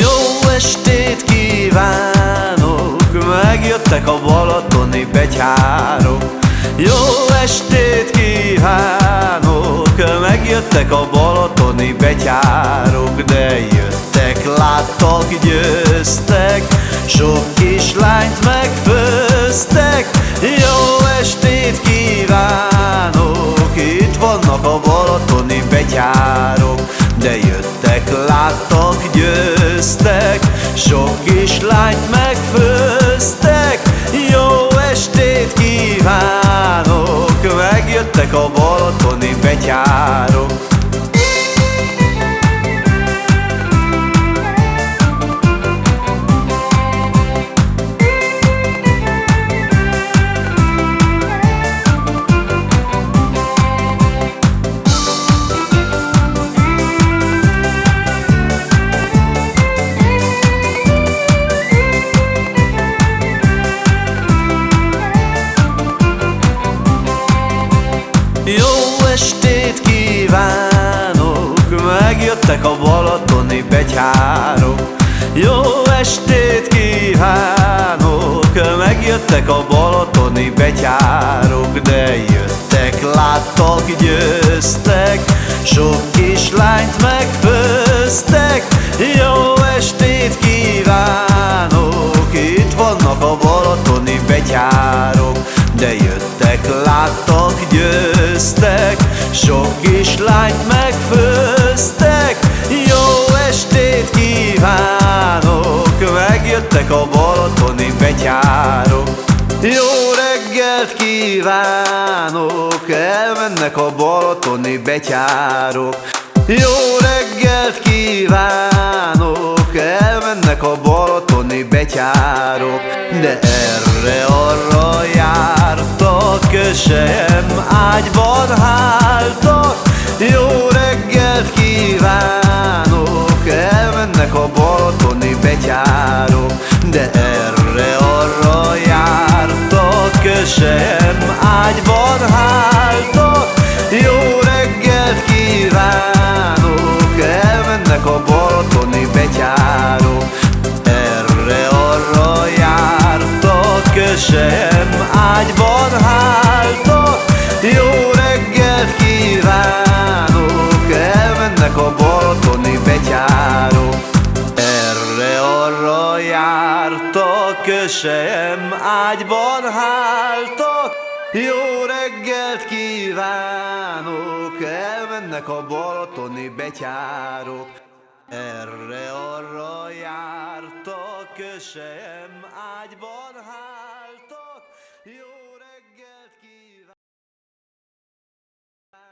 Jó estét kívánok, megjöttek a balatoni betyárok. Jó estét kívánok, megjöttek a balatoni betyárok, de jöttek, láttak, győztek, sok kislányt megfőztek. Jó estét kívánok, itt vannak a balatoni betyárok, de jöttek láttak, győztek Sok kislányt megfőztek. Jó estét kívánok Megjöttek a balatoni betyárok Jó estét kívánok, megjöttek a balatoni betyárok. Jó estét kívánok, megjöttek a balatoni betyárok. De jöttek, láttak, győztek, sok kislányt megfőztek. Győztek Sok kislányt megfőztek. Jó estét kívánok Megjöttek a balatoni betyárok. Jó reggelt kívánok Elmennek a balatoni betyárok. Jó reggelt kívánok Elmennek a balatoni betyárok De erre-arra jártak Köselyem ágyban háltak. Jó reggelt kívánok Elmennek a balatoni betyárok De erre-arra jártak Köselyem ágyban háltak balatoni betyárok Erre-arra jártak Köselyem ágyban háltak Jó reggelt kívánok Elmennek a balatoni betyárok Erre-arra jártak Köselyem ágyban háltak jó reggelt kívánok, elmennek a balatoni betyárok. Erre-arra jártak, kösem ágyban háltak, jó